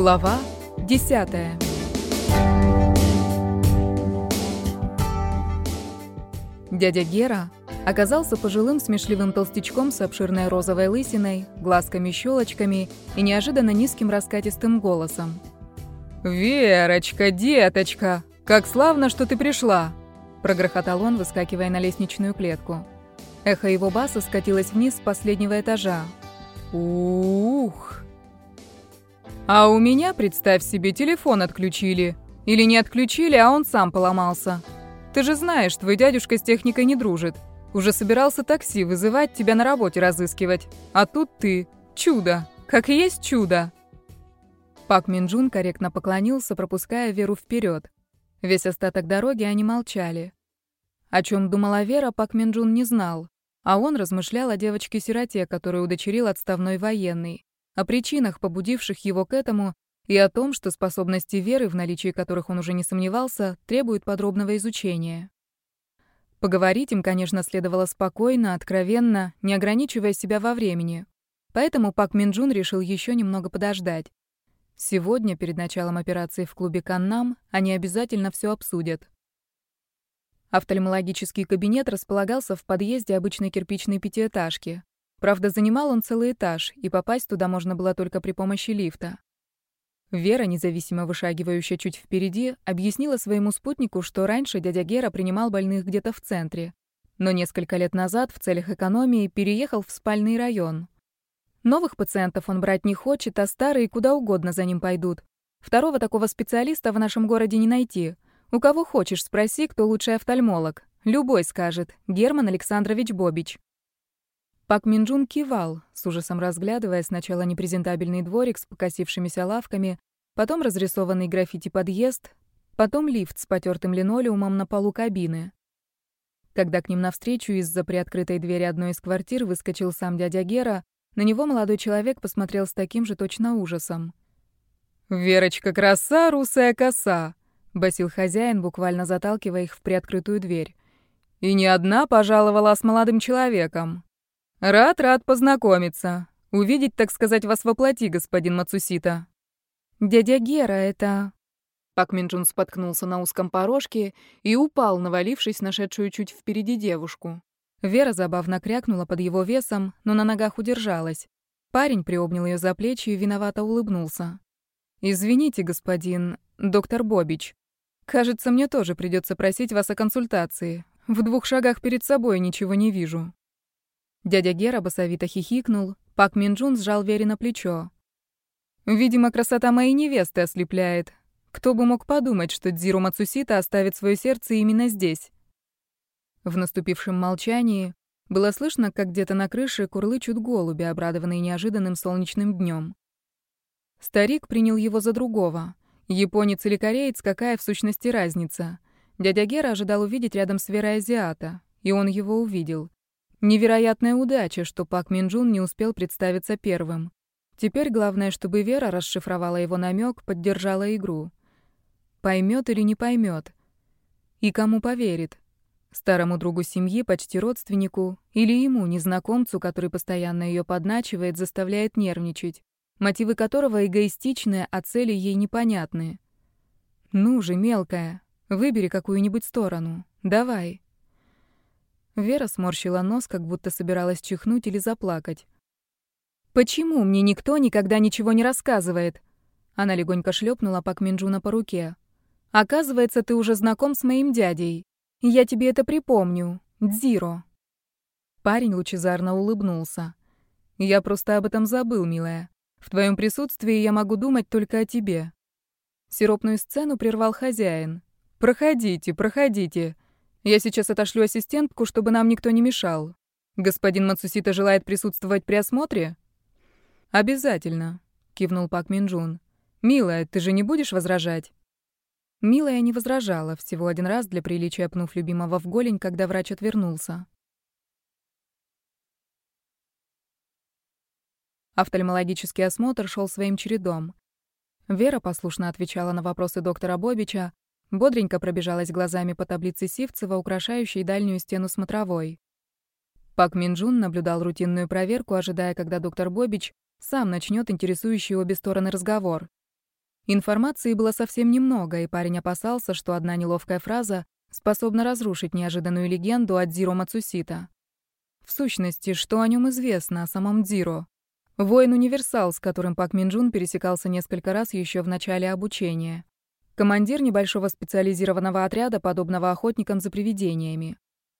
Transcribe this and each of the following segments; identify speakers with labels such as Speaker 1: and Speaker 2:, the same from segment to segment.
Speaker 1: Глава 10. Дядя Гера оказался пожилым смешливым толстячком с обширной розовой лысиной, глазками-щелочками и неожиданно низким раскатистым голосом. «Верочка, деточка, как славно, что ты пришла!» прогрохотал он, выскакивая на лестничную клетку. Эхо его баса скатилось вниз с последнего этажа. «Ух!» А у меня, представь себе, телефон отключили. Или не отключили, а он сам поломался. Ты же знаешь, твой дядюшка с техникой не дружит. Уже собирался такси вызывать, тебя на работе разыскивать. А тут ты. Чудо. Как и есть чудо. Пак Минджун корректно поклонился, пропуская Веру вперед. Весь остаток дороги они молчали. О чем думала Вера, Пак Минджун не знал. А он размышлял о девочке-сироте, которую удочерил отставной военный о причинах, побудивших его к этому, и о том, что способности веры, в наличии которых он уже не сомневался, требуют подробного изучения. Поговорить им, конечно, следовало спокойно, откровенно, не ограничивая себя во времени. Поэтому Пак Минджун решил еще немного подождать. Сегодня, перед началом операции в клубе Каннам, они обязательно все обсудят. Офтальмологический кабинет располагался в подъезде обычной кирпичной пятиэтажки. Правда, занимал он целый этаж, и попасть туда можно было только при помощи лифта. Вера, независимо вышагивающая чуть впереди, объяснила своему спутнику, что раньше дядя Гера принимал больных где-то в центре, но несколько лет назад в целях экономии переехал в спальный район. Новых пациентов он брать не хочет, а старые куда угодно за ним пойдут. Второго такого специалиста в нашем городе не найти. У кого хочешь, спроси, кто лучший офтальмолог. Любой скажет. Герман Александрович Бобич. Пак Минджун кивал, с ужасом разглядывая сначала непрезентабельный дворик с покосившимися лавками, потом разрисованный граффити подъезд, потом лифт с потертым линолеумом на полу кабины. Когда к ним навстречу из-за приоткрытой двери одной из квартир выскочил сам дядя Гера, на него молодой человек посмотрел с таким же точно ужасом. «Верочка краса, русая коса!» — басил хозяин, буквально заталкивая их в приоткрытую дверь. «И не одна пожаловала с молодым человеком. «Рад, рад познакомиться. Увидеть, так сказать, вас воплоти, господин Мацусита». «Дядя Гера, это...» Пак Минджун споткнулся на узком порожке и упал, навалившись на шедшую чуть впереди девушку. Вера забавно крякнула под его весом, но на ногах удержалась. Парень приобнял ее за плечи и виновато улыбнулся. «Извините, господин доктор Бобич. Кажется, мне тоже придется просить вас о консультации. В двух шагах перед собой ничего не вижу». Дядя Гера басовито хихикнул, Пак Минджун сжал Вере на плечо. «Видимо, красота моей невесты ослепляет. Кто бы мог подумать, что Дзиру Мацусита оставит свое сердце именно здесь?» В наступившем молчании было слышно, как где-то на крыше курлычут голуби, обрадованные неожиданным солнечным днем. Старик принял его за другого. Японец или кореец, какая в сущности разница? Дядя Гера ожидал увидеть рядом с Верой азиата, и он его увидел. Невероятная удача, что Пак Минджун не успел представиться первым. Теперь главное, чтобы Вера расшифровала его намек, поддержала игру. Поймет или не поймет. И кому поверит? Старому другу семьи, почти родственнику, или ему, незнакомцу, который постоянно ее подначивает, заставляет нервничать, мотивы которого эгоистичные, а цели ей непонятны. Ну же, мелкая, выбери какую-нибудь сторону. Давай. Вера сморщила нос, как будто собиралась чихнуть или заплакать. «Почему мне никто никогда ничего не рассказывает?» Она легонько шлепнула Пак Минджуна по руке. «Оказывается, ты уже знаком с моим дядей. Я тебе это припомню. Дзиро». Парень лучезарно улыбнулся. «Я просто об этом забыл, милая. В твоем присутствии я могу думать только о тебе». Сиропную сцену прервал хозяин. «Проходите, проходите. Я сейчас отошлю ассистентку, чтобы нам никто не мешал. Господин Мацусита желает присутствовать при осмотре? Обязательно, кивнул Пак Минджун. Милая, ты же не будешь возражать? Милая не возражала, всего один раз для приличия пнув любимого в голень, когда врач отвернулся. Офтальмологический осмотр шел своим чередом. Вера послушно отвечала на вопросы доктора Бобича, Бодренько пробежалась глазами по таблице Сивцева, украшающей дальнюю стену смотровой. Пак Минджун наблюдал рутинную проверку, ожидая, когда доктор Бобич сам начнет интересующий обе стороны разговор. Информации было совсем немного, и парень опасался, что одна неловкая фраза способна разрушить неожиданную легенду о Дзиро Мацусита. В сущности, что о нем известно, о самом Дзиро? Воин-универсал, с которым Пак Минджун пересекался несколько раз еще в начале обучения. Командир небольшого специализированного отряда, подобного охотникам за привидениями.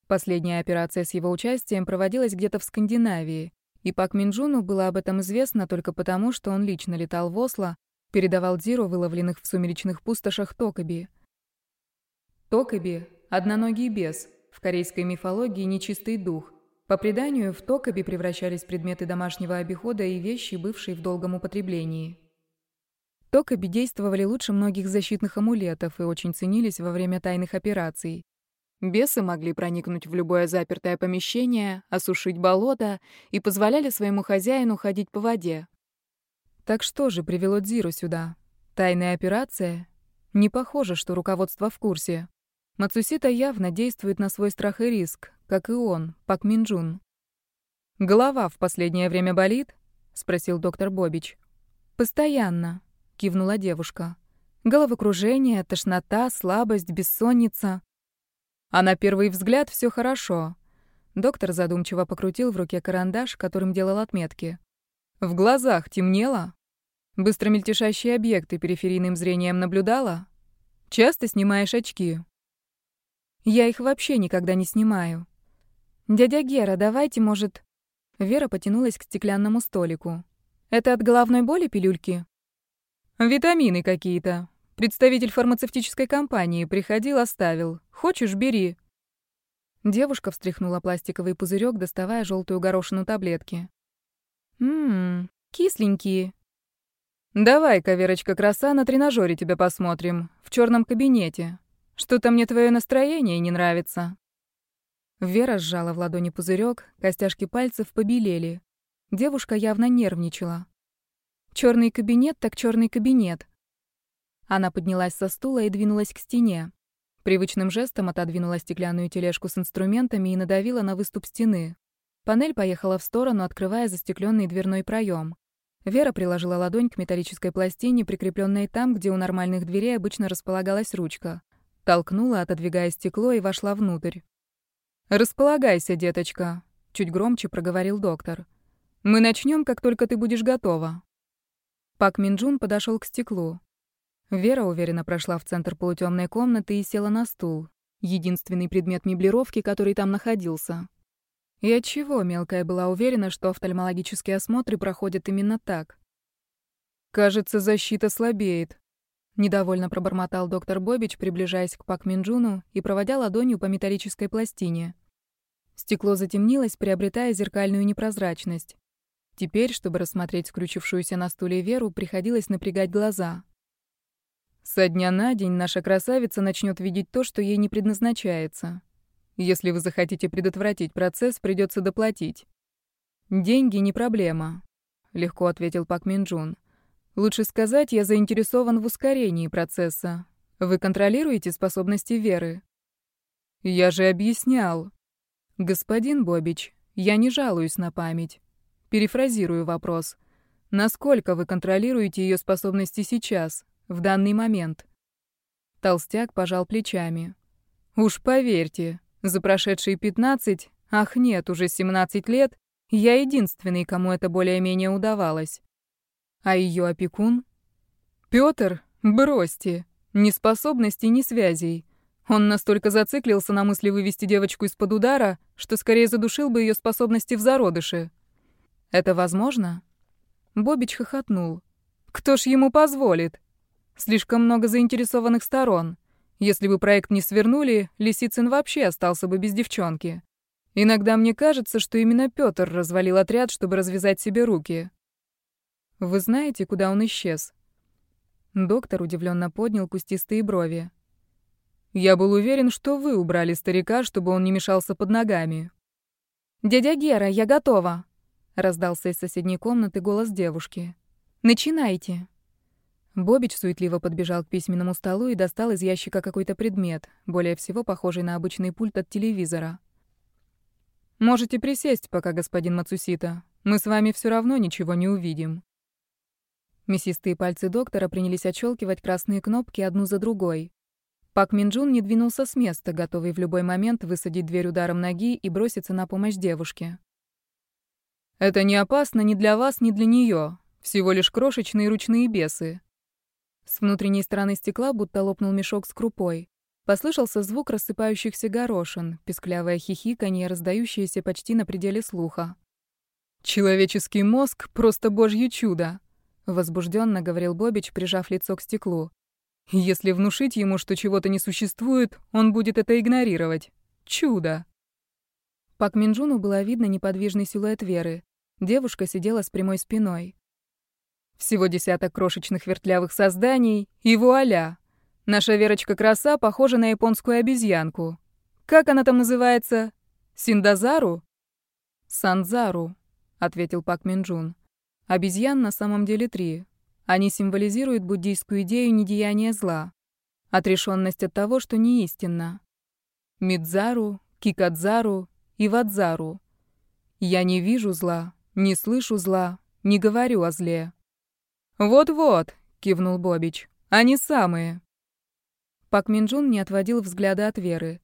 Speaker 1: Последняя операция с его участием проводилась где-то в Скандинавии, и Пак Минджуну было об этом известно только потому, что он лично летал в Осло, передавал Дзиру выловленных в сумеречных пустошах Токоби. Токоби — одноногий бес, в корейской мифологии нечистый дух, по преданию, в токоби превращались предметы домашнего обихода и вещи, бывшие в долгом употреблении. Токоби действовали лучше многих защитных амулетов и очень ценились во время тайных операций. Бесы могли проникнуть в любое запертое помещение, осушить болото и позволяли своему хозяину ходить по воде. Так что же привело Дзиру сюда? Тайная операция? Не похоже, что руководство в курсе. Мацусита явно действует на свой страх и риск, как и он, Пак Минджун. «Голова в последнее время болит?» — спросил доктор Бобич. «Постоянно», — кивнула девушка. «Головокружение, тошнота, слабость, бессонница». А на первый взгляд все хорошо. Доктор задумчиво покрутил в руке карандаш, которым делал отметки. В глазах темнело? Быстро мельтешащие объекты периферийным зрением наблюдала? Часто снимаешь очки? Я их вообще никогда не снимаю. «Дядя Гера, давайте, может...» Вера потянулась к стеклянному столику. «Это от головной боли пилюльки?» «Витамины какие-то. Представитель фармацевтической компании приходил, оставил. Хочешь, бери». Девушка встряхнула пластиковый пузырек, доставая желтую горошину таблетки. «Ммм, кисленькие». «Давай-ка, Верочка, краса, на тренажере тебя посмотрим. В черном кабинете. Что-то мне твое настроение не нравится». Вера сжала в ладони пузырек, костяшки пальцев побелели. Девушка явно нервничала. Черный кабинет так черный кабинет. Она поднялась со стула и двинулась к стене. Привычным жестом отодвинула стеклянную тележку с инструментами и надавила на выступ стены. Панель поехала в сторону, открывая застекленный дверной проем. Вера приложила ладонь к металлической пластине, прикрепленной там, где у нормальных дверей обычно располагалась ручка. Толкнула, отодвигая стекло, и вошла внутрь. «Располагайся, деточка», — чуть громче проговорил доктор. «Мы начнем, как только ты будешь готова». Пак Минджун подошел к стеклу. Вера уверенно прошла в центр полутемной комнаты и села на стул, единственный предмет меблировки, который там находился. И отчего мелкая была уверена, что офтальмологические осмотры проходят именно так? «Кажется, защита слабеет», Недовольно пробормотал доктор Бобич, приближаясь к Пак Минджуну и проводя ладонью по металлической пластине. Стекло затемнилось, приобретая зеркальную непрозрачность. Теперь, чтобы рассмотреть скрючившуюся на стуле Веру, приходилось напрягать глаза. Со дня на день наша красавица начнет видеть то, что ей не предназначается. Если вы захотите предотвратить процесс, придется доплатить. Деньги не проблема, легко ответил Пак Минджун. Лучше сказать, я заинтересован в ускорении процесса. Вы контролируете способности Веры? Я же объяснял. Господин Бобич, я не жалуюсь на память. Перефразирую вопрос. Насколько вы контролируете ее способности сейчас, в данный момент? Толстяк пожал плечами. Уж поверьте, за прошедшие 15, ах нет, уже 17 лет, я единственный, кому это более-менее удавалось. А ее опекун? Пётр, бросьте. Ни способностей, ни связей. Он настолько зациклился на мысли вывести девочку из-под удара, что скорее задушил бы ее способности в зародыше. Это возможно? Бобич хохотнул. Кто ж ему позволит? Слишком много заинтересованных сторон. Если бы проект не свернули, Лисицын вообще остался бы без девчонки. Иногда мне кажется, что именно Пётр развалил отряд, чтобы развязать себе руки. Вы знаете, куда он исчез?» Доктор удивленно поднял кустистые брови. «Я был уверен, что вы убрали старика, чтобы он не мешался под ногами». «Дядя Гера, я готова!» — раздался из соседней комнаты голос девушки. «Начинайте!» Бобич суетливо подбежал к письменному столу и достал из ящика какой-то предмет, более всего похожий на обычный пульт от телевизора. «Можете присесть пока, господин Мацусита. Мы с вами все равно ничего не увидим». Мясистые пальцы доктора принялись отщелкивать красные кнопки одну за другой. Пак Минджун не двинулся с места, готовый в любой момент высадить дверь ударом ноги и броситься на помощь девушке. «Это не опасно ни для вас, ни для нее. Всего лишь крошечные ручные бесы». С внутренней стороны стекла будто лопнул мешок с крупой. Послышался звук рассыпающихся горошин, песклявое хихиканье, раздающееся почти на пределе слуха. «Человеческий мозг — просто божье чудо», — возбужденно говорил Бобич, прижав лицо к стеклу. Если внушить ему, что чего-то не существует, он будет это игнорировать. Чудо. Пак Минджуну было видно неподвижный силуэт Веры. Девушка сидела с прямой спиной. Всего десяток крошечных вертлявых созданий, и вуаля! Наша Верочка-краса похожа на японскую обезьянку. Как она там называется? Синдазару? Санзару, ответил Пак Минджун. Обезьян на самом деле три. Они символизируют буддийскую идею недеяния зла, отрешенность от того, что не истинно. Мидзару, Кикадзару и Вадзару. Я не вижу зла, не слышу зла, не говорю о зле. «Вот-вот», — кивнул Бобич, — «они самые». Пак Минджун не отводил взгляда от Веры.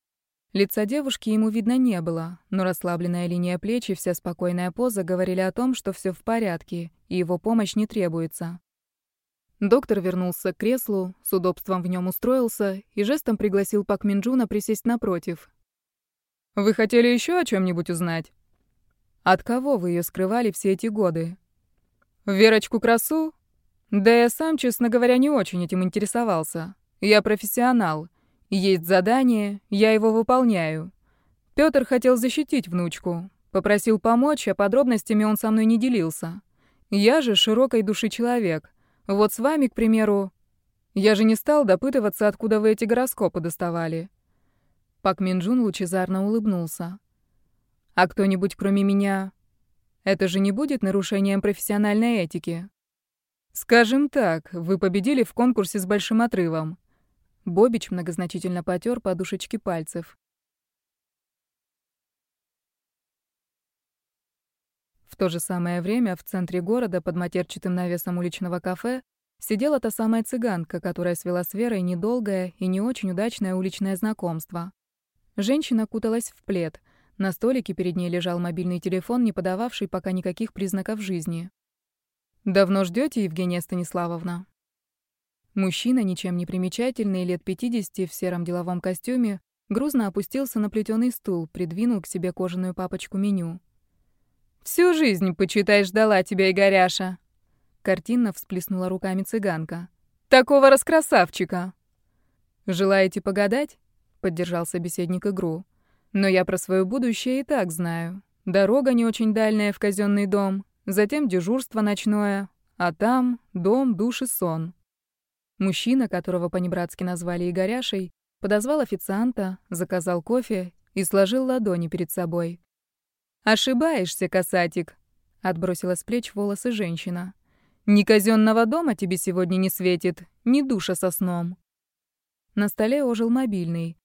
Speaker 1: Лица девушки ему видно не было, но расслабленная линия плеч и вся спокойная поза говорили о том, что все в порядке, и его помощь не требуется. Доктор вернулся к креслу, с удобством в нем устроился и жестом пригласил Пак Минджуна присесть напротив. «Вы хотели еще о чем-нибудь узнать?» «От кого вы ее скрывали все эти годы?» «Верочку Красу?» «Да я сам, честно говоря, не очень этим интересовался. Я профессионал. Есть задание, я его выполняю. Пётр хотел защитить внучку. Попросил помочь, а подробностями он со мной не делился. Я же широкой души человек. Вот с вами, к примеру, я же не стал допытываться, откуда вы эти гороскопы доставали. Пак Минджун лучезарно улыбнулся. А кто-нибудь кроме меня? Это же не будет нарушением профессиональной этики. Скажем так, вы победили в конкурсе с большим отрывом. Бобич многозначительно потер подушечки пальцев. В то же самое время в центре города под матерчатым навесом уличного кафе сидела та самая цыганка, которая свела с Верой недолгое и не очень удачное уличное знакомство. Женщина куталась в плед. На столике перед ней лежал мобильный телефон, не подававший пока никаких признаков жизни. «Давно ждете, Евгения Станиславовна?» Мужчина, ничем не примечательный, лет 50 в сером деловом костюме, грузно опустился на плетеный стул, придвинул к себе кожаную папочку меню. Всю жизнь, почитай, ждала тебя, Игоряша. Картинно всплеснула руками цыганка. Такого раскрасавчика. Желаете погадать? Поддержал собеседник игру. Но я про свое будущее и так знаю. Дорога не очень дальняя в казенный дом, затем дежурство ночное, а там дом, душ и сон. Мужчина, которого по-небратски назвали Игоряшей, подозвал официанта, заказал кофе и сложил ладони перед собой. «Ошибаешься, касатик», — отбросила с плеч волосы женщина. «Ни казенного дома тебе сегодня не светит, ни душа со сном». На столе ожил мобильный.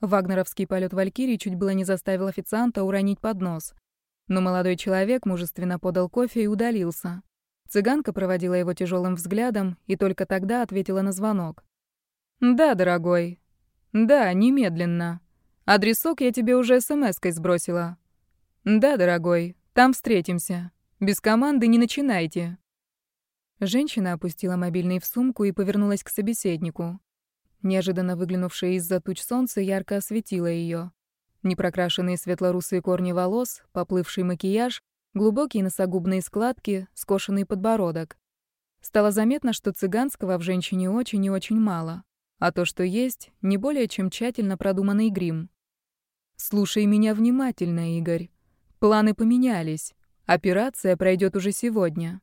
Speaker 1: Вагнеровский полет Валькирии чуть было не заставил официанта уронить поднос. Но молодой человек мужественно подал кофе и удалился. Цыганка проводила его тяжелым взглядом и только тогда ответила на звонок. «Да, дорогой. Да, немедленно. Адресок я тебе уже смс-кой сбросила. «Да, дорогой, там встретимся. Без команды не начинайте». Женщина опустила мобильный в сумку и повернулась к собеседнику. Неожиданно выглянувшее из-за туч солнце ярко осветило ее. Непрокрашенные светлорусые корни волос, поплывший макияж, глубокие носогубные складки, скошенный подбородок. Стало заметно, что цыганского в женщине очень и очень мало, а то, что есть, не более чем тщательно продуманный грим. «Слушай меня внимательно, Игорь. Планы поменялись. Операция пройдет уже сегодня.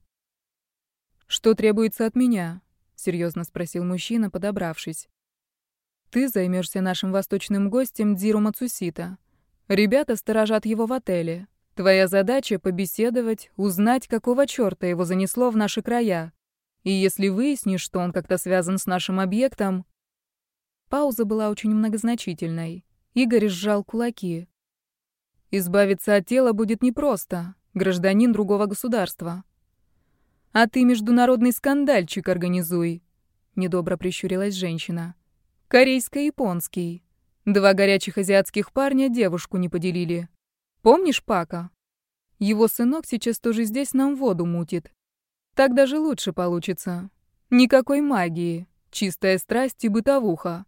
Speaker 1: Что требуется от меня? серьезно спросил мужчина, подобравшись. Ты займешься нашим восточным гостем Дзиру Мацусита. Ребята сторожат его в отеле. Твоя задача побеседовать, узнать, какого чёрта его занесло в наши края. И если выяснишь, что он как-то связан с нашим объектом... Пауза была очень многозначительной. Игорь сжал кулаки. Избавиться от тела будет непросто. Гражданин другого государства. А ты международный скандальчик организуй. Недобро прищурилась женщина. Корейско-японский. Два горячих азиатских парня девушку не поделили. Помнишь Пака? Его сынок сейчас тоже здесь нам воду мутит. Так даже лучше получится. Никакой магии. Чистая страсть и бытовуха.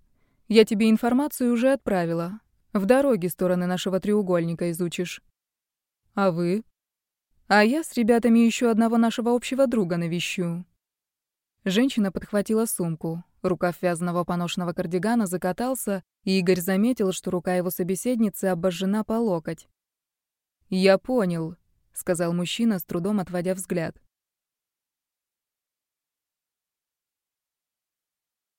Speaker 1: Я тебе информацию уже отправила. В дороге стороны нашего треугольника изучишь. А вы? А я с ребятами еще одного нашего общего друга навещу. Женщина подхватила сумку. Рукав вязаного поношенного кардигана закатался, и Игорь заметил, что рука его собеседницы обожжена по локоть. «Я понял», — сказал мужчина, с трудом отводя взгляд.